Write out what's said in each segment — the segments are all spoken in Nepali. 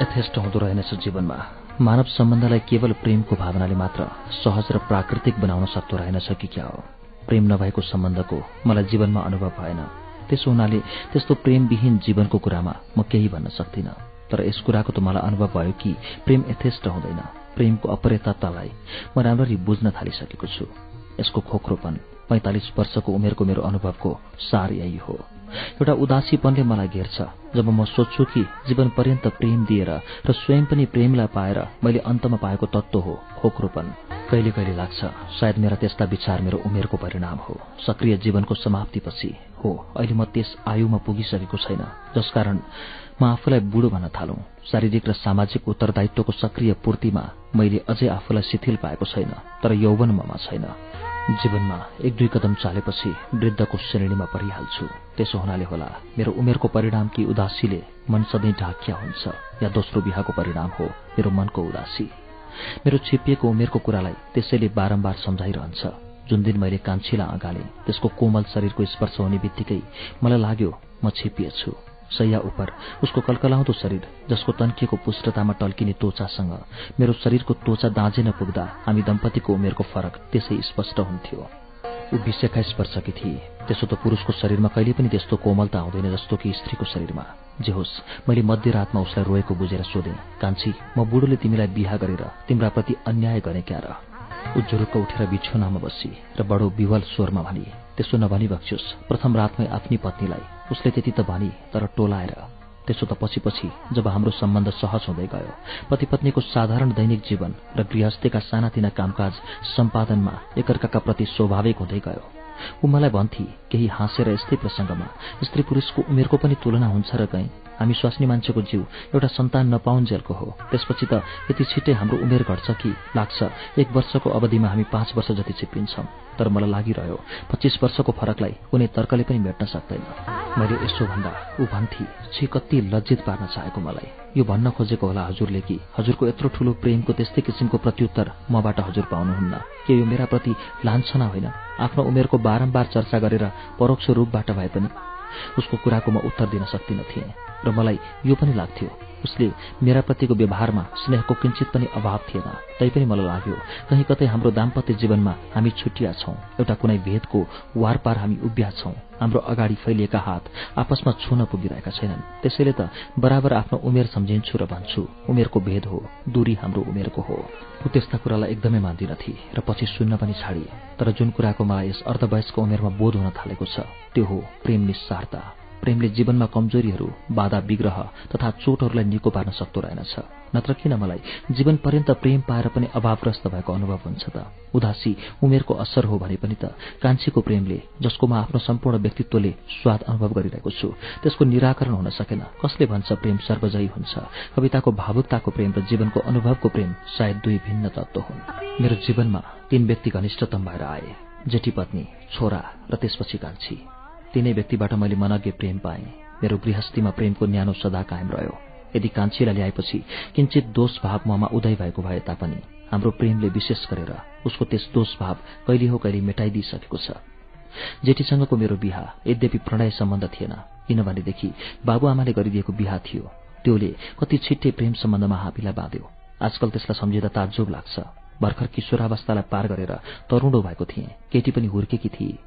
यथेष्ट हुँदो रहेनछ जीवनमा। मानव सम्बन्धलाई केवल प्रेमको भावनाले मात्र सहज र प्राकृतिक बनाउन सक्दो रहेनछ कि क्या हो? प्रेम नभएको सम्बन्धको मलाई जीवनमा अनुभव भएन। त्यसो हुनाले त्यस्तो प्रेमविहीन जीवनको कुरामा म केही भन्न सक्दिनँ। तर यस कुराको त मलाई अनुभव भयो कि प्रेम यथेष्ट हुँदैन। प्रेमको अपरेततालाई म राम्ररी बुझ्न थालिसकेको छु। यसको खोक्रोपन पैंतालिस वर्षको उमेरको मेरो अनुभवको सार यही हो। एउटा उदासीपनले मलाई घेर्छ। जब म सोध्छु कि जीवन पर्यन्त प्रेम दिएर र स्वयं पनि प्रेमलाई पाएर मैले अन्तमा पाएको तत्व हो खोक्रोपन। कहिले कहिले लाग्छ सायद मेरा त्यस्ता विचार मेरो उमेरको परिणाम हो। सक्रिय जीवनको समाप्तिपछि हो अहिले म त्यस आयुमा पुगिसकेको छैन जसकारण म आफूलाई बुढो भन्न थालौं। शारीरिक र सामाजिक उत्तरदायित्वको सक्रिय पूर्तिमा मैले अझै आफूलाई शिथिल पाएको छैन तर यौवन ममा छैन। जीवनमा एक दुई कदम चालेपछि वृद्धको श्रेणीमा परिहाल्छु। त्यसो हुनाले होला मेरो उमेरको परिणाम कि उदासीले मन सधैँ ढाकिया हुन्छ या दोस्रो बिहाको परिणाम हो मेरो मनको उदासी। मेरो छिपिएको उमेरको कुरालाई त्यसैले बारम्बार सम्झाइरहन्छ। जुन दिन मैले कान्छीलाई अगाले त्यसको कोमल शरीरको स्पर्श हुने बित्तिकै मलाई लाग्यो म छिपिएछु सैया उपर। उसको कलकलाउँदो शरीर जसको तन्किएको पुष्टतामा टल्किने तोचासँग मेरो शरीरको तोचा दाँजे पुग्दा हामी दम्पतिको उमेरको फरक त्यसै स्पष्ट हुन्थ्यो। ऊ बिस एक्काइस वर्षकी थिए। त्यसो त पुरुषको शरीरमा कहिले पनि त्यस्तो कोमलता आउँदैन जस्तो कि स्त्रीको शरीरमा। जे होस् मैले मध्यरातमा उसलाई रोएको बुझेर सोधेँ कान्छी म बुढोले तिमीलाई बिहा गरेर तिम्रा प्रति अन्याय गरे क्या र? ऊ जुरुक्क उठेर बिछोनामा बसी र बडो विवल स्वरमा भनी त्यसो नभनी बक्स्योस् प्रथम रातमै आफ्नी पत्नीलाई उसले त्यति त भनी तर टोलाएर। त्यसो त पछि पछि जब हाम्रो सम्बन्ध सहज हुँदै गयो पति पत्नीको साधारण दैनिक जीवन र गृहस्थीका सानातिना कामकाज सम्पादनमा एकअर्काका प्रति स्वाभाविक हुँदै गयो। ऊ मलाई भन्थे केही हाँसेर यस्तै प्रसङ्गमा स्त्री पुरुषको उमेरको पनि तुलना हुन्छ र कहीँ। हामी स्वास्नी मान्छेको जीव एउटा सन्तान नपाउन्जेलको हो। त्यसपछि त यति छिट्टै हाम्रो उमेर घट्छ कि लाग्छ। एक वर्षको अवधिमा हामी पाँच वर्ष जति छिप्पिन्छौँ। तर मलाई लागिरह्यो पच्चिस वर्षको फरकलाई कुनै तर्कले पनि मेट्न सक्दैन। मैले यसो भन्दा ऊ भन्थे छि कति लज्जित पार्न चाहेको मलाई। यो भन्न खोजेको होला हजुरले कि हजुरको यत्रो ठूलो प्रेमको त्यस्तै किसिमको प्रत्युत्तर मबाट हजुर पाउनुहुन्न। के यो मेरा प्रति लान्छना होइन? आफ्नो उमेरको बारम्बार चर्चा गरेर परोक्ष रूपबाट भए पनि उसको कुराको म उत्तर दिन सक्दिन थिएँ र मलाई यो पनि लाग्थ्यो। उसले मेरा प्रतिको व्यवहारमा स्नेहको किंचित पनि अभाव थिएन। तैपनि मलाई लाग्यो कहीँ कतै हाम्रो दाम्पत्य जीवनमा हामी छुट्टिया छौं। एउटा कुनै भेदको वारपार हामी उभिया छौं। हाम्रो अगाडि फैलिएका हात आपसमा छुन पुगिरहेका छैनन्। त्यसैले त बराबर आफ्नो उमेर सम्झिन्छु र भन्छु उमेरको भेद हो दूरी हाम्रो उमेरको हो। ऊ त्यस्ता कुरालाई एकदमै मान्दिनथे र पछि सुन्न पनि छाडिए। तर जुन कुराको मलाई यस अर्धवयस्क उमेरमा बोध हुन थालेको छ त्यो हो प्रेम निस्सारता। प्रेमले जीवनमा कमजोरीहरू बाधा विग्रह तथा चोटहरूलाई निको पार्न सक्दो रहेनछ। नत्र किन मलाई? जीवन पर्यन्त प्रेम पाएर पनि अभावग्रस्त भएको अनुभव हुन्छ त। उदासी उमेरको असर हो भने पनि त। कान्छीको प्रेमले जसको म आफ्नो सम्पूर्ण व्यक्तित्वले स्वाद अनुभव गरिरहेको छु त्यसको निराकरण हुन सकेन। कसले भन्छ प्रेम सर्वजयी हुन्छ? कविताको भावुकताको प्रेम र जीवनको अनुभवको प्रेम सायद दुई भिन्न तत्व हुन्। मेरो जीवनमा तीन व्यक्ति घनिष्ठतम भएर आए। जेठी पत्नी छोरा र त्यसपछि कान्छी। तिनै व्यक्तिबाट मैले मनज्ञ प्रेम पाएँ। मेरो गृहस्थीमा प्रेमको न्यानो सदा कायम रह्यो। यदि कान्छीलाई ल्याएपछि किंचित दोष भाव ममा उदय भएको भए तापनि हाम्रो प्रेमले विशेष गरेर उसको त्यस दोष भाव कहिले हो कहिले मेटाइदिइसकेको छ। जेठीसँगको मेरो बिहा यद्यपि प्रणय सम्बन्ध थिएन किनभनेदेखि बाबुआमाले गरिदिएको बिहा थियो। त्योले कति छिट्टै प्रेम सम्बन्धमा हापीलाई बाँध्यो। आजकल त्यसलाई सम्झिँदा ताजुब लाग्छ। भर्खर किशोरावस्थालाई पार गरेर तरुणो भएको थिए। केटी पनि हुर्केकी थिए।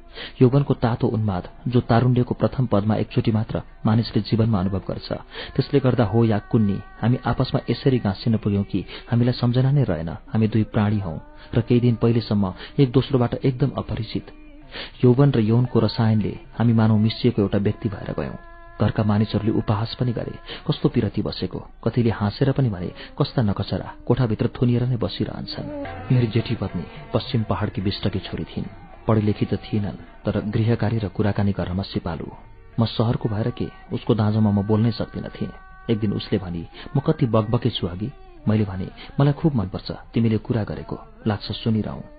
यौवनको तातो उन्माद जो तारुण्यको प्रथम पदमा एकचोटि मात्र मानिसले जीवनमा अनुभव गर्छ त्यसले गर्दा हो या कुन्नी हामी आपसमा यसरी गाँसिन पुग्यौं कि हामीलाई सम्झना नै रहेन। हामी दुई प्राणी हौ र केही दिन पहिलेसम्म एक दोस्रोबाट एकदम अपरिचित। यौवन र यौनको रसायनले हामी मानव मिसिएको एउटा व्यक्ति भएर गयौं। घरका मानिसहरूले उपहास पनि गरे। कस्तो पिरती बसेको। कतिले हाँसेर पनि भने कस्ता नकचरा कोठाभित्र थुनिएर नै बसिरहन्छन्। मेरी जेठी पत्नी पश्चिम पहाड़की विष्टकी छोरी थिइन्। पढी लेखी त थिएनन् तर गृहकारी र कुराकानी गर्नमा सिपालु। म शहरको भएर के? उसको दाँजोमा म बोल्नै सक्दिन थिएँ। एक दिन उसले भनी म कति बकबके छु अघि? मैले भने मलाई खुब मनपर्छ तिमीले कुरा गरेको। लाग्छ सुनिरहँ।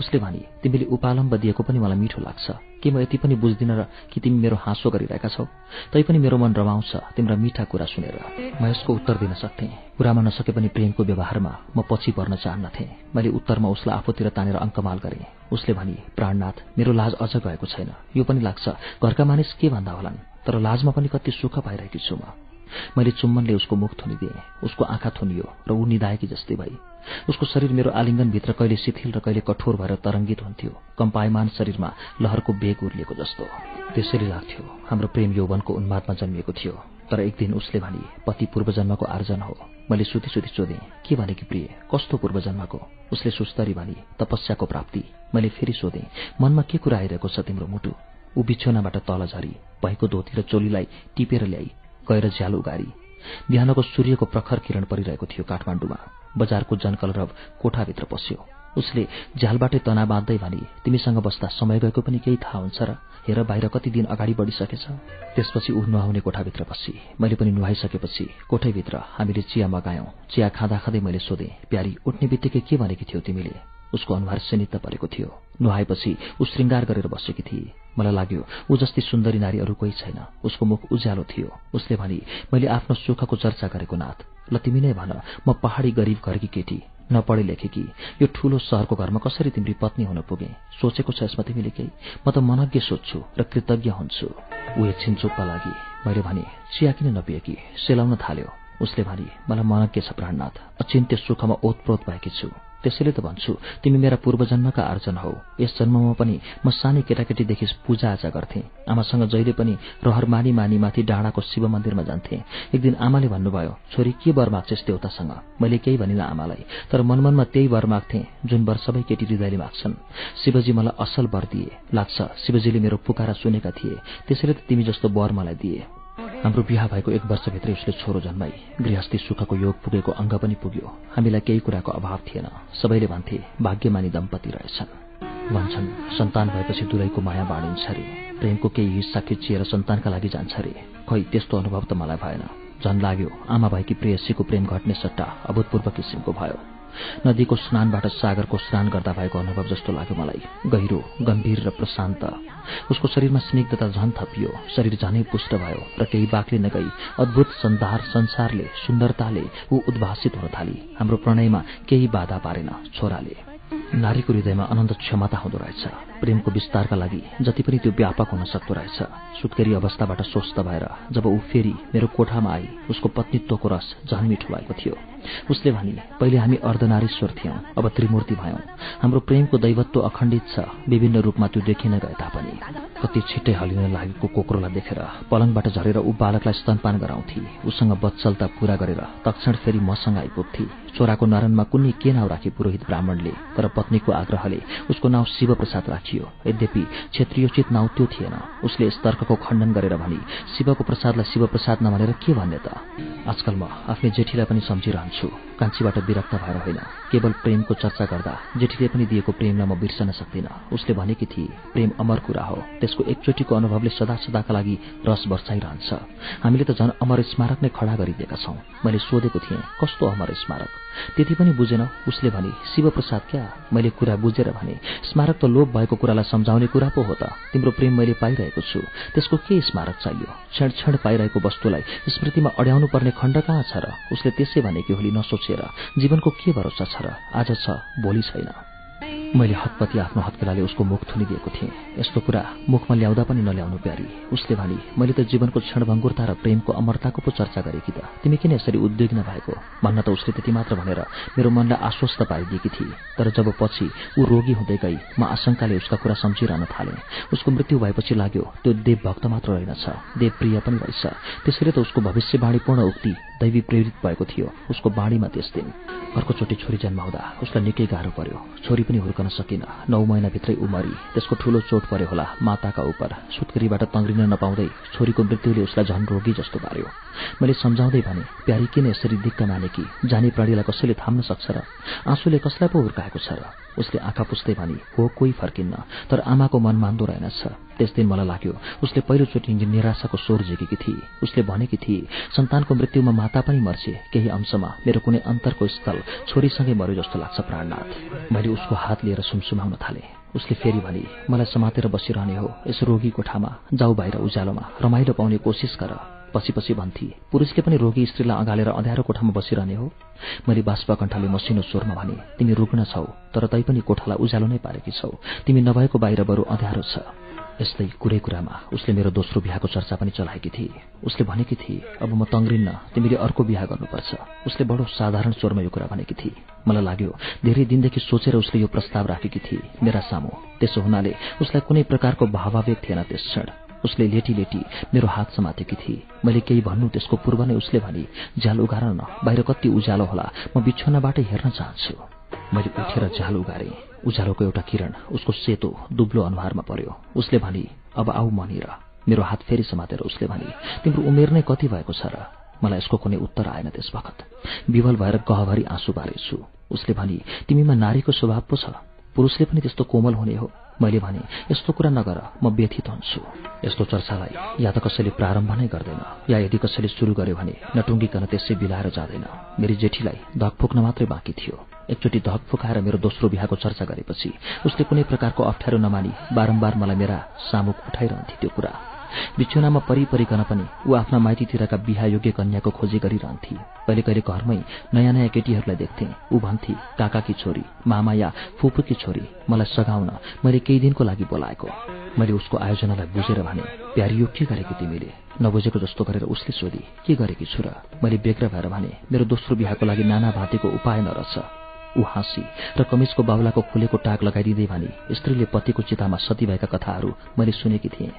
उसले भने तिमीले उपालम्ब दिएको पनि मलाई मिठो लाग्छ। के म यति पनि बुझ्दिन र कि तिमी मेरो हाँसो गरिरहेका छौ? तैपनि मेरो मन रमाउँछ तिम्रा मिठा कुरा सुनेर। म यसको उत्तर दिन सक्थेँ। कुरामा नसके पनि प्रेमको व्यवहारमा म पछि पर्न चाहन्नथे। मैले उत्तरमा उसलाई आफूतिर तानेर अङ्कमाल गरेँ। उसले भने प्राणनाथ मेरो लाज अझ गएको छैन। यो पनि लाग्छ घरका मानिस के भन्दा होलान्? तर लाजमा पनि कति सुख पाइरहेकी छु म। मैले चुम्बनले उसको मुख थुनिदिएँ। उसको आँखा थुनियो र ऊ निधाएकी जस्तै भई उसको शरीर मेरो आलिङ्गनभित्र कहिले शिथिल र कहिले कठोर भएर तरङ्गित हुन्थ्यो। कम्पायमान शरीरमा लहरको बेग उर्लिएको जस्तो। त्यसैले लाग्थ्यो हाम्रो प्रेम यौवनको उन्मादमा जन्मिएको थियो। तर एक दिन उसले भने पति पूर्वजन्मको आर्जन हो। मैले सुती सुती सोधेँ के भने कि प्रिय? कस्तो पूर्वजन्मको? उसले सुस्तरी भने तपस्याको प्राप्ति। मैले फेरि सोधेँ मनमा के कुरा आइरहेको छ तिम्रो मुटु? ऊ बिछौनाबाट तल झरी भैको धोती र चोलीलाई टिपेर ल्याई गएर झ्याल उगारी। बिहानको सूर्यको प्रखर किरण परिरहेको थियो काठमाडौँमा। बजारको जनकलरव कोठाभित्र पस्यो। उसले झ्यालबाटै तना बाँध्दै भने तिमीसँग बस्दा समय गएको पनि केही थाहा हुन्छ र? हेर बाहिर कति दिन अगाडि बढिसकेछ। त्यसपछि ऊ नुहाउने कोठाभित्र पसी मैले पनि नुहाइसकेपछि कोठैभित्र हामीले चिया मगायौं। चिया खाँदा खाँदै मैले सोधेँ प्यारी उठ्ने बित्तिकै के भनेकी थियौ तिमीले? उसको अनुहार सिनित्त परेको थियो। नुहाएपछि ऊ श्रृङ्गार गरेर बसेकी थिए। मलाई लाग्यो ऊ जस्तै सुन्दरी नारी अरू कोही छैन। उसको मुख उज्यालो थियो। उसले भनी मैले आफ्नो सुखको चर्चा गरेको नाथ। ल तिमी नै भन म पहाडी गरिब घरकी केटी। नपढे लेखेकी। यो ठूलो सहरको घरमा कसरी तिम्री पत्नी हुन पुगे? सोचेको छ यसमा तिमीले केही? म त मनज्ञ सोध्छु र कृतज्ञ हुन्छु। ऊ एकछिन चुप्प लागि मैले भने चिया किन नपिएकी? सेलाउन थाल्यो। उसले भने मलाई मनज्ञ छ प्राणनाथ। अचिन्त्य सुखमा ओतप्रोत भएकी छु। त्यसैले त भन्छु तिमी मेरा पूर्वजन्मका आर्जन हौ। यस जन्ममा पनि म सानै केटाकेटीदेखि पूजाआजा गर्थे। आमासँग जहिले पनि रहर मानी मानी माथि डाँडाको शिव मन्दिरमा जान्थे। एक दिन आमाले भन्नुभयो छोरी के वर माग्छेस् देउतासँग? मैले केही भनिन आमालाई। तर मनमनमा त्यही वर माग्थे जुन वर सबै केटी हृदयले माग्छन्। शिवजी मलाई असल वर दिए। लाग्छ शिवजीले मेरो पुकारा सुनेका थिए। त्यसैले त तिमी जस्तो वर मलाई दिए। हाम्रो बिहा भएको एक वर्षभित्रै उसले छोरो जन्माई। गृहस्थी सुखको योग पुगेको अङ्ग पनि पुग्यो। हामीलाई केही कुराको अभाव थिएन। सबैले भन्थे भाग्यमानी दम्पति रहेछन्। भन्छन् सन्तान भएपछि दुलैको माया बाँडिन्छ अरे प्रेमको केही हिस्सा खिचिएर सन्तानका लागि जान्छ अरे खै त्यस्तो अनुभव त मलाई भएन। झन लाग्यो आमा भएकी प्रेयसीको प्रेम घट्ने सट्टा अभूतपूर्व किसिमको भयो। नदीको स्नानबाट सागरको स्नान गर्दा भएको अनुभव जस्तो लाग्यो मलाई। गहिरो गम्भीर र प्रशान्त। उसको शरीरमा स्निग्धता झन थपियो। शरीर झनै पुष्ट भयो र केही बाक्लिन नगई। अद्भुत सन्धार संसारले सुन्दरताले ऊ उद्भासित हुन थाली। हाम्रो प्रणयमा केही बाधा पारेन छोराले। नारीको हृदयमा अनन्त क्षमता हुँदो रहेछ। प्रेमको विस्तारका लागि जति पनि त्यो व्यापक हुन सक्दो रहेछ। सुत्केरी अवस्थाबाट स्वस्थ भएर जब ऊ फेरि मेरो कोठामा आई उसको पत्नीत्वको रस झन मिठो भएको थियो। उसले भने पहिले हामी अर्धनारीश्वर थियौं अब त्रिमूर्ति भयौं। हाम्रो प्रेमको दैवत्व अखण्डित छ विभिन्न रूपमा त्यो देखिन गए तापनि। कति छिट्टै हलिन लागेको कोक्रोलाई देखेर पलङबाट झरेर ऊ बालकलाई स्तनपान गराउँथे। उसँग बत्सलता पूरा गरेर तक्षण फेरि मसँग आइपुग्थे। छोराको नरनमा कुनै के नाउँ राखे पुरोहित ब्राह्मणले तर पत्नीको आग्रहले उसको नाउँ शिवप्रसाद राखियो। यद्यपि क्षेत्रीयोचित नाउँ त्यो थिएन। उसले यस तर्कको खण्डन गरेर भनी शिवको प्रसादलाई शिवप्रसाद नभनेर के भन्ने त? आजकल म आफ्नै जेठीलाई पनि सम्झिरहन्छु। कान्छीबाट विरक्त भएर होइन। केवल प्रेमको चर्चा गर्दा जेठीले पनि दिएको प्रेमलाई म बिर्सन सक्दिनँ। उसले भनेकी थिए प्रेम अमर कुरा हो। त्यसको एकचोटिको अनुभवले सदा सदाका लागि रस वर्षाइरहन्छ हामीले त झन् अमर स्मारक नै खडा गरिदिएका छौं। मैले सोधेको थिएँ कस्तो अमर स्मारक? त्यति पनि बुझेन। उसले भने शिवप्रसाद क्या मैले कुरा बुझेर भने स्मारक त लोभ भएको कुरालाई सम्झाउने कुरा पो हो त। तिम्रो प्रेम मैले पाइरहेको छु। त्यसको के स्मारक चाहियो? क्षण क्षण पाइरहेको वस्तुलाई स्मृतिमा अड्याउनु पर्ने खण्ड कहाँ छ र? उसले त्यसै भनेकी होली नसोचेर जीवनको के भरोसा छ र? आज छ भोलि छैन। मैले हतपति आफ्नो हत्केलाले उसको मुख थुनिदिएको थिएँ। यस्तो कुरा मुखमा ल्याउँदा पनि नल्याउनु प्यारी। उसले भने मैले त जीवनको क्षणभङ्गुरता र प्रेमको अमरताको पो चर्चा गरेकी त। तिमी किन यसरी उद्विग्न भएको? भन्न त उसले त्यति मात्र भनेर मेरो मनलाई आश्वस्त पारिदिएकी थिए। तर जब पछि ऊ रोगी हुँदै गई म आशंकाले उसका कुरा सम्झिरहन थालेँ। उसको मृत्यु भएपछि लाग्यो त्यो देव भक्त मात्र रहेनछ। देवप्रिय पनि रहेछ त्यसैले त उसको भविष्यवाणी पूर्ण उक्ति दैवी प्रेरित भएको थियो। उसको बाणीमा त्यस दिन। अर्कोचोटि छोरी जन्माउँदा उसलाई निकै गाह्रो पर्यो। छोरी पनि हुर्कन सकिन। नौ महिनाभित्रै उमरी। त्यसको ठूलो चोट पर्यो होला माताका उपर। सुत्केरीबाट तङ्ग्रिन नपाउँदै छोरीको मृत्युले उसलाई झन रोगी जस्तो पार्यो। मैले सम्झाउँदै भने प्यारी किन यसरी दिक्क माने कि? जाने प्राणीलाई कसैले थाम्न सक्छ र? आँसुले कसलाई पो हुर्काएको छ र? उसले आँखा पुस्दै भने हो कोही फर्किन्न। तर आमाको मन मान्दो रहेनछ। त्यस दिन मलाई लाग्यो उसले पहिलोचोटि निराशाको स्वर झिकेकी थिए। उसले भनेकी थिए सन्तानको मृत्युमा माता पनि मर्छे। केही अंशमा मेरो कुनै अन्तरको स्थल छोरीसँगै मर्यो जस्तो लाग्छ प्राणनाथ। मैले उसको हात लिएर सुमसुमाउन थालेँ। उसले फेरि भने मलाई समातेर बसिरहने हो यस रोगी कोठामा जाऊ बाहिर उज्यालोमा। रमाइलो पाउने कोसिस गर। पछि पछि भन्थे। पुरुषले पनि रोगी स्त्रीलाई अँगालेर अँध्यारो कोठामा बसिरहने हो। मैले बाष्पकण्ठले मसिनो स्वरमा भने तिमी रुग्न छौ तर तैपनि कोठालाई उज्यालो नै पारेकी छौ। तिमी नभएको बाहिर बरु अँध्यारो छ यस्तै कुरै कुरामा उसले मेरो दोस्रो बिहाको चर्चा पनि चलाएकी थिए। उसले भनेकी थिए अब म तङ्ग्रिन्न तिमीले अर्को बिहा गर्नुपर्छ उसले बडो साधारण स्वरमा यो कुरा भनेकी थिए। मलाई लाग्यो धेरै दिनदेखि सोचेर उसले यो प्रस्ताव राखेकी थिए। मेरा सामु त्यसो हुनाले उसलाई कुनै प्रकारको भावावेग थिएन त्यस क्षण। उसले लेटी लेटी मेरो हात समातेकी थिए मैले केही भन्नु त्यसको पूर्व नै उसले भने झ्याल उगार न बाहिर कति उज्यालो होला म बिछोनाबाटै हेर्न चाहन्छु। मैले उठेर झ्याल उगारे। उज्यालोको एउटा किरण उसको सेतो दुब्लो अनुहारमा पर्यो। उसले भने अब आऊ मनिर मेरो हात फेरि समातेर उसले भने तिम्रो उमेर नै कति भएको छ र? मलाई यसको कुनै उत्तर आएन त्यस वखत। विवल भएर गहभरि आँसु बारेछु उसले भने तिमीमा नारीको स्वभाव पो छ। पुरुषले पनि त्यस्तो कोमल हुने हो। मैले भने यस्तो कुरा नगर म व्यथित हुन्छु। यस्तो चर्चालाई या त कसैले प्रारम्भ नै गर्दैन या यदि कसैले सुरु गर्यो भने नटुङ्गिकन त्यसै बिलाएर जाँदैन। मेरी जेठीलाई धक फुक्न मात्रै बाँकी थियो। एकचोटि धक फुकाएर मेरो दोस्रो बिहाको चर्चा गरेपछि उसले कुनै प्रकारको अप्ठ्यारो नमानी बारम्बार मलाई मेरा सामुख उठाइरहन्थे त्यो कुरा। बिछुनामा परिपरिकन पनि ऊ आफ्ना माइतीतिरका बिहायोग्य कन्याको खोजी गरिरहन्थे। कहिले कहिले घरमै नयाँ नयाँ केटीहरूलाई देख्थे। ऊ भन्थे काकाकी छोरी मामा या फुपूकी छोरी मलाई सघाउन मैले केही दिनको लागि बोलाएको। मैले उसको आयोजनालाई बुझेर भने प्यारी यो के गरेकी तिमीले? नबुझेको जस्तो गरेर उसले सोधी के गरेकी छु र? मैले बेग्र भएर भने मेरो दोस्रो बिहाको लागि नाना भाँतीको उपाय नरहछ। ऊ हाँसी र कमिजको बाहुलाको खुलेको टाक लगाइदिँदै भने स्त्रीले पतिको चितामा सती भएका कथाहरू मैले सुनेकी थिएँ।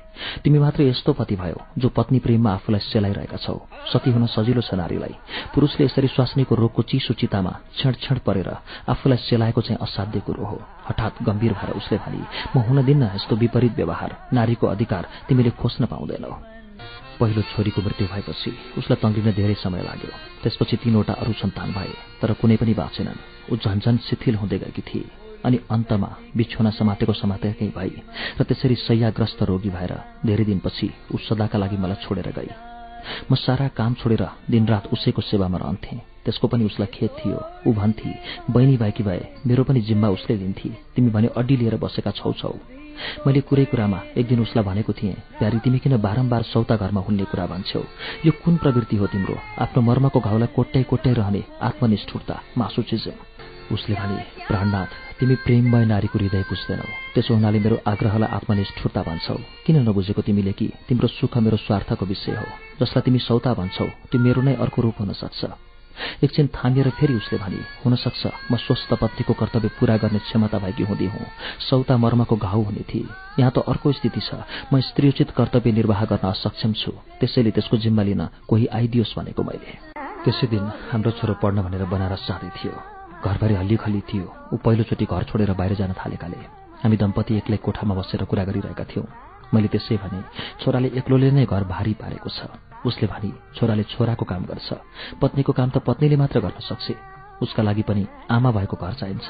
तिमी मात्र यस्तो पति भयो जो पत्नी प्रेममा आफूलाई सेलाइरहेका छौ। सती हुन सजिलो छ नारीलाई। पुरुषले यसरी स्वास्नीको रोगको चिसो चितामा क्षण क्षण परेर आफूलाई सेलाएको चाहिँ असाध्य कुरो हो। हठात गम्भीर भएर उसले भने म हुन दिन्न यस्तो विपरीत व्यवहार नारीको अधिकार तिमीले खोज्न पाउँदैनौ। पहिलो छोरीको मृत्यु भएपछि उसलाई तङ्ग्रिन धेरै समय लाग्यो। त्यसपछि तीनवटा अरू सन्तान भए तर कुनै पनि बाँचेनन् ऊ झन्झन शिथिल हुँदै गएकी थिए अनि अन्तमा बिछोना समातेको समातेकै भई र त्यसरी सय्याग्रस्त रोगी भएर धेरै दिनपछि ऊ सदाका लागि मलाई छोडेर गई। म सारा काम छोडेर दिनरात उसैको सेवामा रहन्थेँ। त्यसको पनि उसलाई खेत थियो। ऊ भन्थे बहिनी भएकी भए मेरो पनि जिम्मा उसले दिन्थे तिमी भने अड्डी लिएर बसेका छौ छौ। मैले कुरै कुरामा एक दिन उसलाई भनेको थिएँ प्यारी तिमी किन बारम्बार सौता घरमा हुने कुरा भन्छौ? यो कुन प्रवृत्ति हो तिम्रो? आफ्नो मर्मको घाउलाई कोट्याइ कोट्याइ रहने आत्मनिष्ठुरता मासु चिज उसले भने प्राणनाथ तिमी प्रेममय नारीको हृदय बुझ्दैनौ त्यसो हुनाले मेरो आग्रहलाई आत्मनिष्ठुरता भन्छौ। किन नबुझेको तिमीले कि तिम्रो सुख मेरो स्वार्थको विषय हो? जसलाई तिमी सौता भन्छौ त्यो मेरो नै अर्को रूप हुन सक्छ एकछिन थामिएर फेरि उसले भने हुन सक्छ। म स्वस्थ पत्नीको कर्तव्य पूरा गर्ने क्षमता भएकी हुँदै हुँ। सौता मर्मको घाउ हुने थिए। यहाँ त अर्को स्थिति छ। म स्त्रीयोचित कर्तव्य निर्वाह गर्न असक्षम छु। त्यसैले त्यसको जिम्मा लिन कोही आइदियोस् भनेको मैले। त्यसै दिन हाम्रो छोरो पढ्न भनेर बनारस जाँदै थियो। घरभरि हल्लीखल्ली थियो। ऊ पहिलोचोटि घर छोडेर बाहिर जान थालेकाले। हामी दम्पति एक्लै कोठामा बसेर कुरा गरिरहेका थियौँ। मैले त्यसै भने छोराले एक्लोले नै घर भारी पारेको छ। उसले भने छोराले छोराको काम गर्छ। पत्नीको काम त पत्नीले मात्र गर्न सक्छ। उसका लागि पनि आमा भएको घर चाहिन्छ।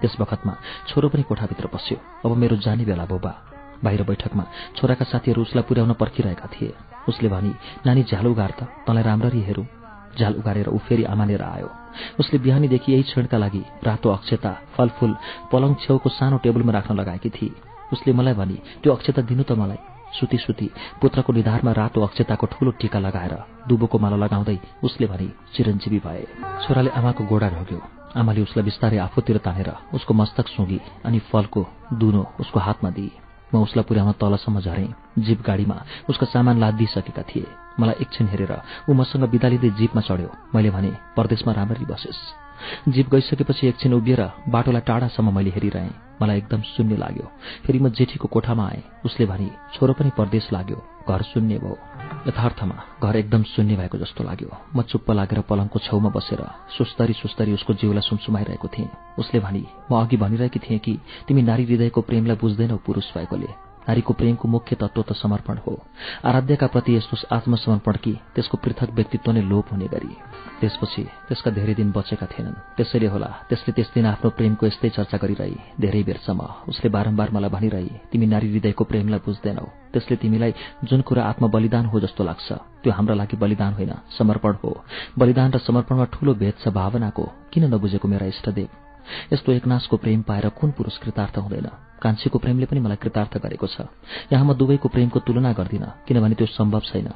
त्यस बखतमा छोरो पनि कोठाभित्र पस्यो अब मेरो जाने बेला बोबा। बाहिर बैठकमा छोराका साथीहरू उसलाई पुर्याउन पर्खिरहेका थिए। उसले भने नानी झ्याल उगार त। तँलाई राम्ररी हेरौँ। झ्याल उगारेर ऊ फेरि आमानेर आयो। उसले बिहानीदेखि यही क्षणका लागि रातो अक्षता फलफूल पलङ छेउको सानो टेबलमा राख्न लगाएकी थिए उसले मलाई भने त्यो अक्षता दिनु त मलाई सुती सुती पुत्रको निधारमा रातो अक्षताको ठूलो टीका लगाएर दुबोको माला लगाउँदै उसले भने चिरञ्जीवी भए छोराले आमाको गोडा ढोग्यो। आमाले उसलाई बिस्तारै आफूतिर तानेर उसको मस्तक सुँगी अनि फलको दुनो उसको हातमा दिए म उसलाई पुर्याउन तलसम्म झरेँ। जीप गाडीमा उसका सामान लादिसकेका थिए। मलाई एकछिन हेरेर ऊ मसँग बिदा लिँदै जीपमा चढ्यो। मैले भने परदेशमा राम्ररी बसेस्। जीप गइसकेपछि एकछिन उभिएर बाटोलाई टाढासम्म मैले हेरिरहेँ। मलाई एकदम शून्य लाग्यो। फेरि म जेठीको कोठामा आएँ। उसले भने छोरो पनि परदेश लाग्यो। घर शून्य भयो। यथार्थमा घर एकदम शून्य भएको जस्तो लाग्यो। म चुप्प लागेर पलङको छेउमा बसेर सुस्तरी सुस्तरी उसको जिउलाई सुमसुमाइरहेको थिएँ। उसले भने म अघि भनिरहेकी थिएँ कि तिमी नारी हृदयको प्रेमलाई बुझ्दैनौ पुरुष भएकोले। नारीको प्रेमको मुख्य तत्व त समर्पण हो। आराध्यका प्रति यस्तो आत्मसमर्पण कि त्यसको पृथक व्यक्तित्व नै लोप हुने गरी। त्यसपछि त्यसका धेरै दिन बचेका थिएनन्। त्यसैले होला त्यसले त्यस दिन आफ्नो प्रेमको यस्तै चर्चा गरिरही। धेरै बेरसम्म उसले बारम्बार मलाई भनिरही तिमी नारी हृदयको प्रेमलाई बुझ्दैनौ। त्यसले तिमीलाई जुन कुरा आत्म बलिदान हो जस्तो लाग्छ त्यो हाम्रा लागि बलिदान होइन समर्पण हो। बलिदान र समर्पणमा ठूलो भेद छ भावनाको। किन नबुझेको मेरा इष्टदेव? यस्तो एकनाशको प्रेम पाएर कुन पुरुष कृतार्थ हुँदैन? कान्छीको प्रेमले पनि मलाई कृतार्थ गरेको छ। यहाँ म दुवैको प्रेमको तुलना गर्दिनँ किनभने त्यो सम्भव छैन।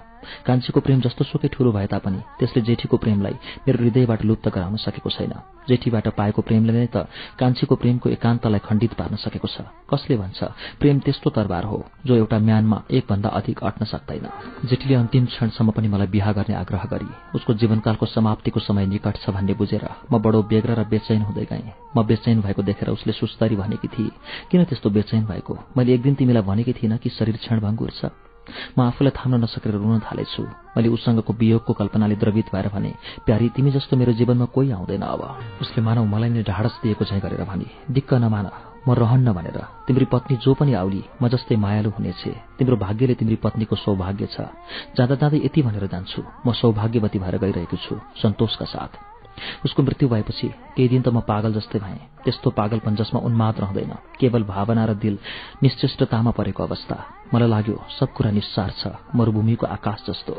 कान्छीको प्रेम जस्तो सुकै ठूलो भए तापनि त्यसले जेठीको प्रेमलाई मेरो हृदयबाट लुप्त गराउन सकेको छैन। जेठीबाट पाएको प्रेमले नै त कान्छीको प्रेमको एकान्तलाई खण्डित पार्न सकेको छ। कसले भन्छ प्रेम त्यस्तो तरबार हो जो एउटा म्यानमा एकभन्दा अधिक अट्न सक्दैन। जेठीले अन्तिम क्षणसम्म पनि मलाई बिहा गर्ने आग्रह गरी उसको जीवनकालको समाप्तिको समय निकट छ भन्ने बुझेर म बडो बेग्र र बेचैन हुँदै गएँ। म बेचैन भएको देखेर उसले सुस्तरी भनेकी थिए किन त्यस्तो बेचैन भएको। मैले एक दिन तिमीलाई भनेकी थिइनँ कि शरीर क्षणभङ्गुर छ। म आफूलाई थाम्न नसकेर रुन थालेछु। मैले उसँगको वियोगको कल्पनाले द्रवित भएर भने प्यारी तिमी जस्तो मेरो जीवनमा कोही आउँदैन अब। उसले मानव मलाई नै ढाडस दिएको चाहिँ गरेर भने दिक्क नमान म रहन्न भनेर। तिम्रो पत्नी जो पनि आउली म जस्तै मायालु हुनेछ। तिम्रो भाग्यले तिम्रो पत्नीको सौभाग्य छ। जाँदा जाँदै यति भनेर जान्छु। म सौभाग्यवती भएर गइरहेको छु। सन्तोषका साथ। उसको मृत्यु भएपछि केही दिन त म पागल जस्तै भएँ। त्यस्तो पागलपन जसमा उन्माद रहँदैन। केवल भावना र दिल निश्चेष्टतामा परेको अवस्था। मलाई लाग्यो सब कुरा निस्सार छ। मरूभूमिको आकाश जस्तो।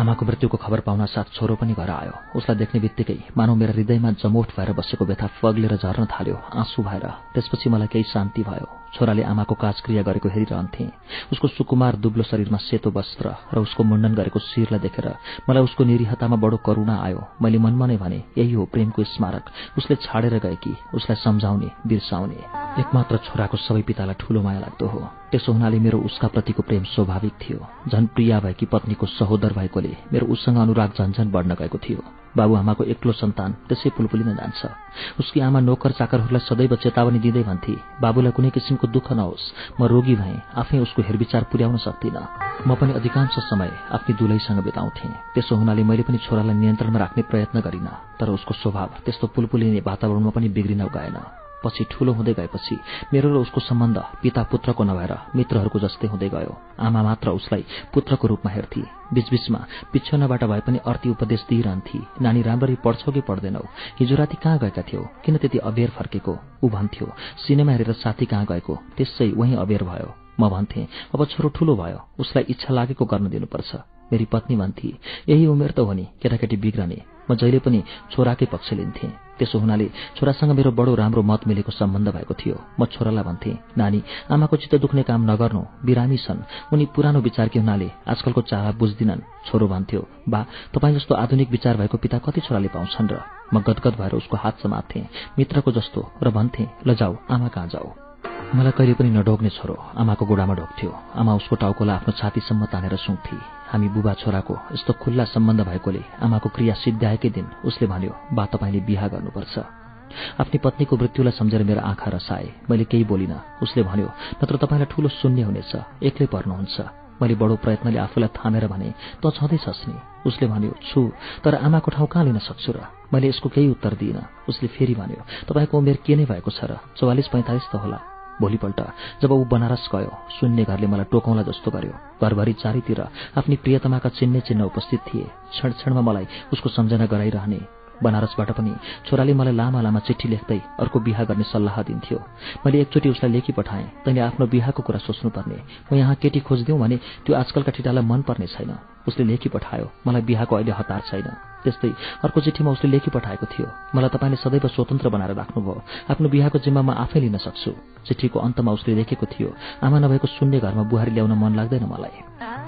आमाको मृत्युको खबर पाउन साथ छोरो पनि घर आयो। उसलाई देख्ने बित्तिकै मानव मेरा हृदयमा जमोट भएर बसेको व्यथा फग्लेर झर्न थाल्यो आँसु भएर। त्यसपछि मलाई केही शान्ति भयो। छोराले आमाको काजक्रिया गरेको हेरिरहन्थे। उसको सुकुमार दुब्लो शरीरमा सेतो वस्त्र र उसको मुण्डन गरेको शिरलाई देखेर मलाई उसको निरीहतामा बडो करुणा आयो। मैले मनमा नै भने यही हो प्रेमको स्मारक। उसले छाडेर गए कि उसलाई सम्झाउने बिर्साउने। एकमात्र छोराको सबै पितालाई ठूलो माया लाग्दो हो। त्यसो हुनाले मेरो उसका प्रतिको प्रेम स्वाभाविक थियो। झन प्रिया भएकी पत्नीको सहोदर भएकोले मेरो उसँग अनुराग झन्झन बढ्न गएको थियो। बाबुआमाको एक्लो सन्तान त्यसै पुलपुलिन जान्छ। उसकी आमा नोकर चाकरहरूलाई सदैव चेतावनी दिँदै भन्थे बाबुलाई कुनै किसिमको दुःख नहोस् म रोगी भएँ आफै उसको हेरविचार पुर्याउन सक्दिनँ। म पनि अधिकांश समय आफ्नी दुलैसँग बिताउँथेँ। त्यसो हुनाले मैले पनि छोरालाई नियन्त्रणमा राख्ने प्रयत्न गरिनँ तर उसको स्वभाव त्यस्तो पुलपुलिने वातावरणमा पनि बिग्रिन गएन। पछि ठूलो हुँदै गएपछि मेरो र उसको सम्बन्ध पिता पुत्रको नभएर मित्रहरूको जस्तै हुँदै गयो। आमा मात्र उसलाई पुत्रको रूपमा हेर्थे। बीचबीचमा पिछ्यौनाबाट भए पनि अर्थी उपदेश दिइरहन्थे। नानी राम्ररी पढ्छौ कि पढ्दैनौ? हिजो राति कहाँ गएका थियौ? किन त्यति अबेर फर्केको? ऊ भन्थ्यो सिनेमा हेरेर साथी कहाँ गएको? त्यसै उहीँ अबेर भयो। म भन्थेँ अब छोरो ठूलो भयो। उसलाई इच्छा लागेको गर्न दिनुपर्छ। मेरी पत्नी भन्थे यही उमेर त हो नि केटाकेटी बिग्रने। म जहिले पनि छोराकै पक्ष लिन्थेँ। त्यसो हुनाले छोरासँग मेरो बडो राम्रो मत मिलेको सम्बन्ध भएको थियो। म छोरालाई भन्थेँ नानी आमाको चित्त दुख्ने काम नगर्नु बिरामी छन्। उनी पुरानो विचारकी हुनाले आजकलको चाह बुझ्दिनन्। छोरो भन्थ्यो बा तपाईँ जस्तो आधुनिक विचार भएको पिता कति छोराले पाउँछन् र? म गदगद भएर उसको हात समात्थेँ मित्रको जस्तो र भन्थेँ ल जाऊ आमा कहाँ जाऊ? मलाई कहिले पनि नढोग्ने छोरो आमाको गोडामा ढोग्थ्यो। आमा उसको टाउकोलाई आफ्नो छातीसम्म तानेर सुँग्थे हामी बुबा छोराको यस्तो खुल्ला सम्बन्ध भएकोले आमाको क्रिया सिद्ध्याएकै दिन उसले भन्यो बा तपाईँले बिहा गर्नुपर्छ। आफ्नी पत्नीको मृत्युलाई सम्झेर मेरो आँखा रसाए। मैले केही बोलिनँ। उसले भन्यो नत्र तपाईँलाई ठूलो शून्य हुनेछ। एक्लै पर्नुहुन्छ। मैले बडो प्रयत्नले आफूलाई थामेर भने त छँदैछस् नि। उसले भन्यो छु तर आमाको ठाउँ कहाँ लिन सक्छु र? मैले यसको केही उत्तर दिइनँ। उसले फेरि भन्यो तपाईँको उमेर के नै भएको छ र? चौवालिस पैँतालिस त होला। भोलिपल्ट जब ऊ बनारस गयो शून्य घरले मलाई टोकाउला जस्तो गर्यो। घरभरि चारैतिर आफ्नी प्रियतमाका चिन्ने चिन्ह उपस्थित थिए। क्षण क्षणमा मलाई उसको सम्झना गराइरहने बनारसबाट पनि छोराले मलाई लामा लामा चिठी लेख्दै अर्को बिहा गर्ने सल्लाह दिन्थ्यो। मैले एकचोटि उसलाई लेखी पठाएँ। तैँले आफ्नो बिहाको कुरा सोच्नुपर्ने। म यहाँ केटी खोजिदिउँ भने त्यो आजकलका ठिटालाई मन पर्ने छैन। उसले लेखी पठायो। मलाई बिहाको अहिले हतार छैन। त्यस्तै अर्को चिठीमा उसले लेखी पठाएको थियो। मलाई तपाईँले सदैव स्वतन्त्र बनाएर राख्नुभयो। आफ्नो बिहाको जिम्मा म आफै लिन सक्छु। चिठीको अन्तमा उसले लेखेको थियो आमा नभएको शून्य घरमा बुहारी ल्याउन मन लाग्दैन मलाई।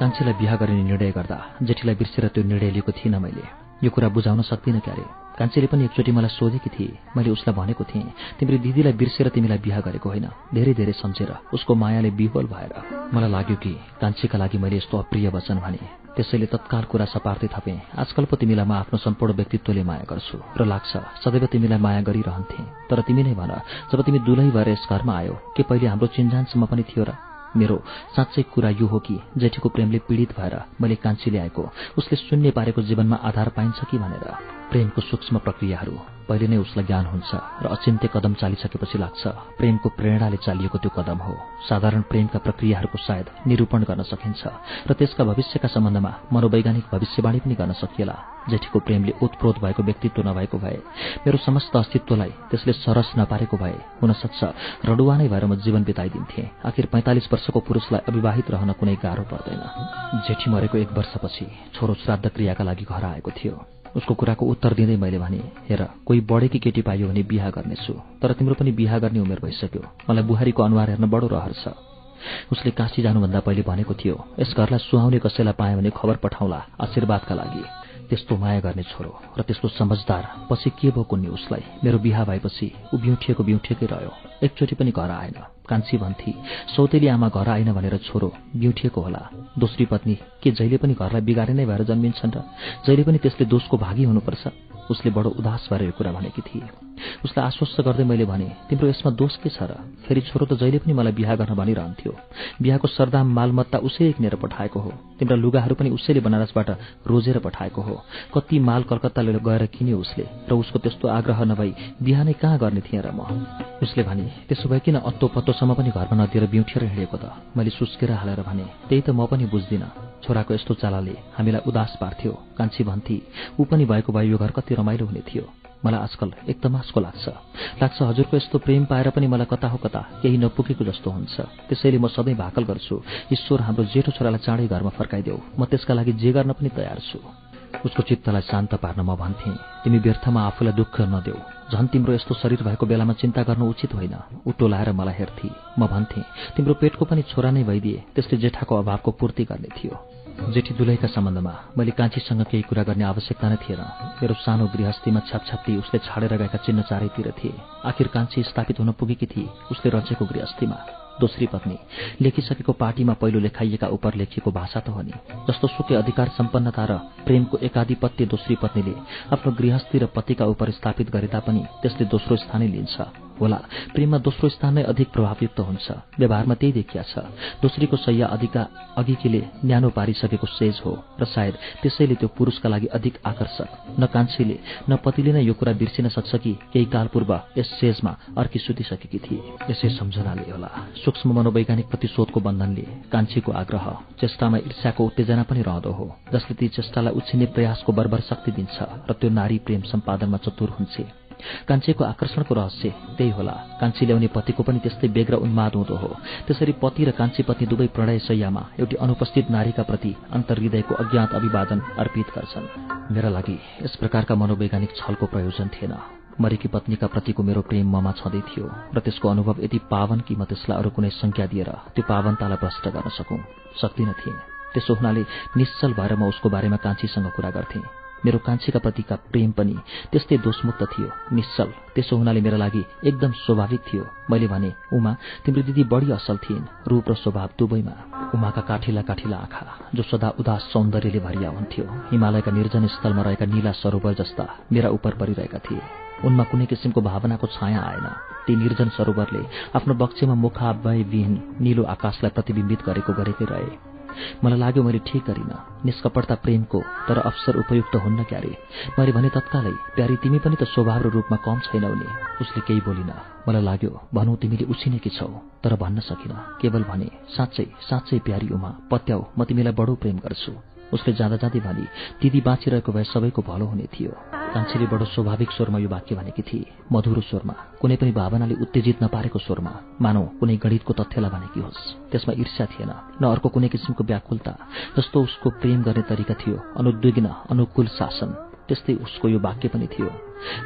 कान्छीलाई बिहा गर्ने निर्णय गर्दा जेठीलाई बिर्सेर त्यो निर्णय लिएको थिइनँ मैले। यो कुरा बुझाउन सक्दिनँ क्यारे। कान्छीले पनि एकचोटि मलाई सोधेकी थिए। मैले उसलाई भनेको थिएँ तिम्रो दिदीलाई बिर्सेर तिमीलाई बिहा गरेको होइन। धेरै धेरै सम्झेर। उसको मायाले बिहोल भएर। मलाई लाग्यो कि कान्छीका लागि मैले यस्तो अप्रिय वचन भने। त्यसैले तत्काल कुरा सपार्दै थपेँ। आजकल पो तिमीलाई म आफ्नो सम्पूर्ण व्यक्तित्वले माया गर्छु। र लाग्छ सदैव तिमीलाई माया गरिरहन्थे। तर तिमी नै भन जब तिमी दुलै भएर यस घरमा आयो के पहिले हाम्रो चिन्जानसम्म पनि थियो र मेरो साँच्चै कुरा यो हो कि जेठीको प्रेमले पीडित भएर मैले कान्छी ल्याएको उसले शून्य पारेको जीवनमा आधार पाइन्छ कि भनेर। प्रेमको सूक्ष्म प्रक्रियाहरू पहिले नै उसलाई ज्ञान हुन्छ र अचिन्त्य कदम चालिसकेपछि लाग्छ। प्रेमको प्रेरणाले चालिएको त्यो कदम हो। साधारण प्रेमका प्रक्रियाहरूको सायद निरूपण गर्न सकिन्छ र त्यसका भविष्यका सम्बन्धमा मनोवैज्ञानिक भविष्यवाणी पनि गर्न सकिएला। जेठीको प्रेमले उत्प्रोत भएको व्यक्तित्व नभएको भए मेरो समस्त अस्तित्वलाई त्यसले सरस नपारेको भए हुन सक्छ रडुवा नै भएर म जीवन बिताइदिन्थे। आखिर पैंतालिस वर्षको पुरुषलाई अविवाहित रहन कुनै गाह्रो पर्दैन। जेठी मरेको एक वर्षपछि छोरो श्राद्ध क्रियाका लागि घर आएको थियो। उसको कुराको उत्तर दिँदै मैले भने हेर कोही बढेकी केटी पाइयो भने बिहा गर्नेछु तर तिम्रो पनि बिहा गर्ने उमेर भइसक्यो। मलाई बुहारीको अनुहार हेर्न बडो रहर छ। उसले काशी जानुभन्दा पहिले भनेको थियो यस घरलाई सुहाउने कसैलाई पाएँ भने खबर पठाउला आशीर्वादका लागि। त्यस्तो माया गर्ने छोरो र त्यस्तो समझदार पछि के भयो कुन्ने उसलाई? मेरो बिहा भएपछि ऊ बिउठिएको बिउठिएकै रह्यो। एकचोटि पनि घर आएन। कान्छी भन्थे सौतेली आमा घर आएन भनेर छोरो बिउठिएको होला। दोस्री पत्नी के जहिले पनि घरलाई बिगारे नै भएर जन्मिन्छन् र जहिले पनि त्यसले दोषको भागी हुनुपर्छ? उसले बडो उदास भएर यो कुरा भनेकी थिए। उसलाई आश्वस्त गर्दै मैले भने तिम्रो यसमा दोष के छ र? फेरि छोरो त जहिले पनि मलाई बिहा गर्न भनिरहन्थ्यो। बिहाको सरदाम मालमत्ता उसैले किनेर पठाएको हो। तिम्रा लुगाहरू पनि उसैले बनारसबाट रोजेर पठाएको हो। कति माल कलकत्ता गएर किन्यो उसले र उसको त्यस्तो आग्रह नभई बिहा नै कहाँ गर्ने थिएँ र म? उसले भने त्यसो भए किन अत्तो पत्तोसम्म पनि घरमा नदिएर बिउठेर हिँडेको त। मैले सुस्केर हालेर भने त्यही त म पनि बुझ्दिनँ। छोराको यस्तो चालाले हामीलाई उदास पार्थ्यो। कान्छी भन्थे ऊ पनि भएको भए यो घर कति रमाइलो हुने थियो। मलाई आजकल एकदमासको लाग्छ। लाग्छ हजुरको यस्तो प्रेम पाएर पनि मलाई कता हो कता केही नपुगेको जस्तो हुन्छ। त्यसैले म सधैँ भाकल गर्छु। ईश्वर हाम्रो जेठो छोरालाई चाँडै घरमा फर्काइदेऊ। म त्यसका लागि जे गर्न पनि तयार छु। उसको चित्तलाई शान्त पार्न म भन्थेँ तिमी व्यर्थमा आफूलाई दुःख नदेऊ। झन् तिम्रो यस्तो शरीर भएको बेलामा चिन्ता गर्नु उचित होइन। उटो लाएर मलाई हेर्थे। म भन्थेँ तिम्रो पेटको पनि छोरा नै भइदिए त्यसले जेठाको अभावको पूर्ति गर्ने थियो। जेठी दुलैका सम्बन्धमा मैले कान्छीसँग केही कुरा गर्ने आवश्यकता नै थिएन। मेरो सानो गृहस्थीमा छापछाप्ती उसले छाडेर गएका चिन्ह चारैतिर थिए। आखिर कान्छी स्थापित हुन पुगेकी थिए उसले रचेको गृहस्थीमा। दोस्री पत्नी। लेखिसकेको पार्टीमा पहिलो लेखाइएका उपर लेखिएको भाषा त हो नि। जस्तो सुकै अधिकार सम्पन्नता र प्रेमको एकाधिपत्य दोस्री पत्नीले आफ्नो गृहस्थी र पतिका उप स्थापित गरे तापनि त्यसले दोस्रो स्थानै लिन्छ। होला। प्रेममा दोस्रो स्थान नै अधिक प्रभावयुक्त हुन्छ। व्यवहारमा त्यही देखिया छ। दोस्रीको सय्या अधिका अघिकीले न्यानो पारिसकेको सेज हो र सायद त्यसैले त्यो पुरुषका लागि अधिक आकर्षक। न कान्छीले न पतिले नै यो कुरा बिर्सिन सक्छ कि केही काल पूर्व यस सेजमा अर्की सुतिसकेकी थिए। यसै सम्झनाले होला। सूक्ष्म मनोवैज्ञानिक प्रतिशोधको बन्धनले कान्छीको आग्रह चेष्टामा ईर्ष्याको उत्तेजना पनि रहँदो हो जसले ती चेष्टालाई उछिने प्रयासको बर्बर शक्ति दिन्छ र त्यो नारी प्रेम सम्पादनमा चतुर हुन्छ। कान्छीको आकर्षणको रहस्य त्यही होला। कान्छी ल्याउने पतिको पनि त्यस्तै बेग्र उन्माद हुँदो हो। त्यसरी पति र कान्छी पत्नी दुवै प्रणय सयमा एउटी अनुपस्थित नारीका प्रति अन्तर्हृदयको अज्ञात अभिवादन अर्पित गर्छन्। मेरा लागि यस प्रकारका मनोवैज्ञानिक छलको प्रयोजन थिएन। मरेकी पत्नीका प्रतिको मेरो प्रेम ममा छँदै थियो र त्यसको अनुभव यति पावन कि म त्यसलाई अरू कुनै संज्ञा दिएर त्यो पावनतालाई भ्रष्ट गर्न सकौं। सक्दिन थिएँ। त्यसो हुनाले निश्चल भएर म उसको बारेमा कान्छीसँग कुरा गर्थेँ। मेरो कान्छीका प्रतिका प्रेम पनि त्यस्तै दोषमुक्त थियो। निश्चल त्यसो हुनाले मेरा लागि एकदम स्वाभाविक थियो। मैले भने उमा तिम्रो दिदी बढी असल थिइन्। रूप र स्वभाव दुवैमा। उमाका काठिला काठिला आँखा जो सदा उदास सौन्दर्यले भरिया हुन्थ्यो। हिमालयका निर्जन स्थलमा रहेका नीला सरोवर जस्ता मेरा उपर परिरहेका थिए। उनमा कुनै किसिमको भावनाको छाया आएन। ती निर्जन सरोवरले आफ्नो बक्सेमा मुखावयविहीन निलो आकाशलाई प्रतिबिम्बित गरेको गरेकै रहे। मलाई लाग्यो मैले ठिक गरिनँ। निष्कपटता प्रेमको तर अवसर उपयुक्त हुन्न क्यारे। मैले भने तत्कालै प्यारी तिमी पनि त स्वभाव र रूपमा कम छैनौ नि उसले केही बोलिन। मलाई लाग्यो भनौ तिमीले उछिनेकी छौ तर भन्न सकिन। केवल भने साँच्चै साँच्चै प्यारी उमा पत्याउ म तिमीलाई बडो प्रेम गर्छु। उसले जाँदा जाँदै भने दिदी बाँचिरहेको भए सबैको भलो हुने थियो। कान्छीले बडो स्वाभाविक स्वरमा यो वाक्य भनेकी थिए। मधुरो स्वरमा कुनै पनि भावनाले उत्तेजित नपारेको स्वरमा। मानौ कुनै गणितको तथ्यलाई भनेकी होस्। त्यसमा ईर्ष्या थिएन न अर्को कुनै किसिमको व्याकुलता। जस्तो उसको प्रेम गर्ने तरिका थियो अनुद्विग्न अनुकूल शासन। त्यस्तै उसको यो वाक्य पनि थियो।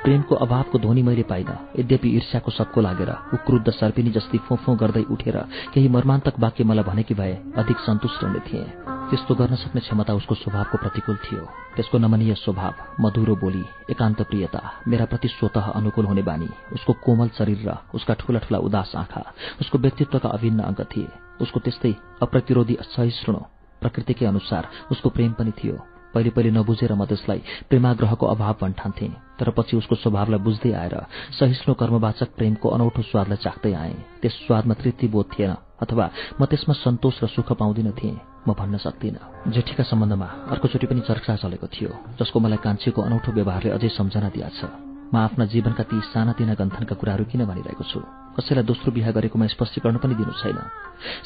प्रेमको अभावको ध्वनि मैले पाइन। यद्यपि ईर्ष्याको सबको लागेर उक्रुद्ध सर्पिनी जस्तै फोफो गर्दै उठेर केही मर्मान्तक वाक्य मलाई भनेकी भए अधिक सन्तुष्ट हुने थिए। त्यस्तो गर्न सक्ने क्षमता उसको स्वभावको प्रतिकूल थियो। त्यसको नमनीय स्वभाव मधुरो बोली एकान्त प्रियता मेरा प्रति स्वत अनुकूल हुने बानी उसको कोमल शरीर र उसका ठूला ठूला उदास आँखा उसको व्यक्तित्वका अभिन्न अङ्ग थिए। उसको त्यस्तै अप्रतिरोधी सहिष्णु प्रकृतिकै अनुसार उसको प्रेम पनि थियो। पहिले पहिले नबुझेर म त्यसलाई प्रेमाग्रहको अभाव भन्ठान्थेँ तर पछि उसको स्वभावलाई बुझ्दै आएर सहिष्णु कर्मवाचक प्रेमको अनौठो स्वादलाई चाख्दै आएँ। त्यस स्वादमा तृप्तिबोध थिएन अथवा म त्यसमा सन्तोष र सुख पाउँदिन थिएँ। म भन्न सक्दिनँ। जेठीका सम्बन्धमा अर्कोचोटि पनि चर्चा चलेको थियो जसको मलाई कान्छीको अनौठो व्यवहारले अझै सम्झना दिएछ। म आफ्ना जीवनका ती सानातिना गन्थनका कुराहरू किन भनिरहेको छु? कसैलाई दोस्रो बिहा गरेकोमा स्पष्टीकरण पनि दिनु छैन।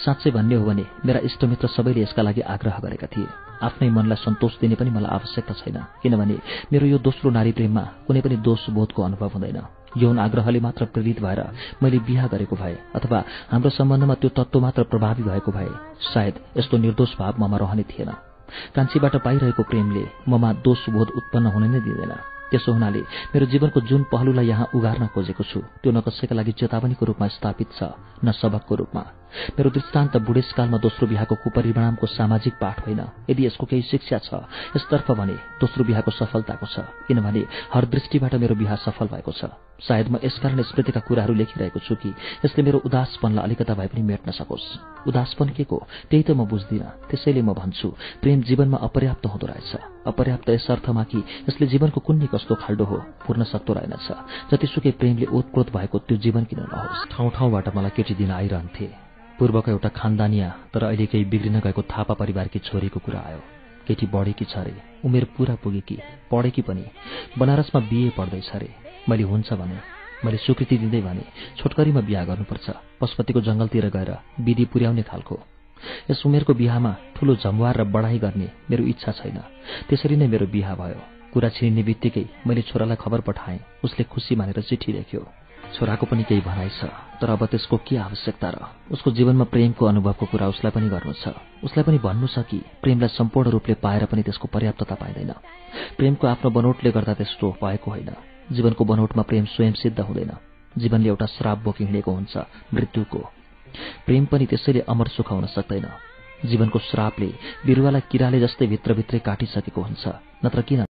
साँच्चै भन्ने हो भने मेरा इष्टमित्र सबैले यसका लागि आग्रह गरेका थिए। आफ्नै मनलाई सन्तोष दिने पनि मलाई आवश्यकता छैन किनभने मेरो यो दोस्रो नारी प्रेममा कुनै पनि दोषबोधको अनुभव हुँदैन। यौन आग्रहले मात्र प्रेरित भएर मैले बिहा गरेको भए अथवा हाम्रो सम्बन्धमा त्यो तत्त्व मात्र प्रभावी भएको भए सायद यस्तो निर्दोष भाव ममा रहने थिएन। कान्छीबाट पाइरहेको प्रेमले ममा दोषबोध उत्पन्न हुन नै दिँदैन। त्यसो हुनाले मेरो जीवनको जुन पहलुलाई यहाँ उगार्न खोजेको छु त्यो न कसैका लागि चेतावनीको रूपमा स्थापित छ न सबकको रूपमा। मेरो दृष्टान्त बुढेसकालमा दोस्रो बिहाको कुपरिणामको सामाजिक पाठ होइन। यदि यसको केही शिक्षा छ यसतर्फ भने दोस्रो बिहाको सफलताको छ किनभने हर दृष्टिबाट मेरो बिहा सफल भएको छ। सायद म यसकारण स्मृतिका कुराहरू लेखिरहेको छु कि यसले मेरो उदासपनलाई अलिकता भए पनि मेट्न सकोस्। उदासपन के को? त्यही त म बुझ्दिनँ। त्यसैले म भन्छु प्रेम जीवनमा अपर्याप्त हुँदो रहेछ। अपर्याप्त यस अर्थमा कि यसले जीवनको कुन्नी कस्तो खाल्डो हो पूर्ण सक्दो रहेनछ। जतिसुकै प्रेमले ओतप्रोत भएको त्यो जीवन किन नहोस्। ठाउँ ठाउँबाट मलाई केटी दिन आइरहन्थे। पूर्वको एउटा खानदानिया तर अहिले केही बिग्रिन गएको थापा परिवारकी छोरीको कुरा आयो। केटी बढेकी छ अरे उमेर पुरा पुगेकी पढेकी पनि? बनारसमा बिए पढ्दैछ अरे मैले हुन्छ भने मैले स्वीकृति दिँदै भने छोटकरीमा बिहा गर्नुपर्छ। पशुपतिको जंगलतिर गएर विधि पुर्याउने खालको। यस उमेरको बिहामा ठूलो झमवार र बढाई गर्ने मेरो इच्छा छैन। त्यसरी नै मेरो बिहा भयो। कुरा छिरिने बित्तिकै मैले छोरालाई खबर पठाएँ। उसले खुसी मानेर चिठी लेख्यो। छोराको पनि केही भनाइ छ। तर अब त्यसको के आवश्यकता र? उसको जीवनमा प्रेमको अनुभवको कुरा उसलाई पनि गर्नु छ। उसलाई पनि भन्नु छ कि प्रेमलाई सम्पूर्ण रूपले पाएर पनि त्यसको पर्याप्तता पाइँदैन। प्रेमको आफ्नो बनोटले गर्दा त्यस्तो भएको होइन। जीवनको बनोटमा प्रेम स्वयं सिद्ध हुँदैन। जीवनले एउटा श्राप बोकी हिँडेको हुन्छ मृत्युको। प्रेम पनि त्यसैले अमर सुख हुन सक्दैन। जीवनको श्रापले बिरुवालाई किराले जस्तै भित्रभित्रै काटिसकेको हुन्छ नत्र किन?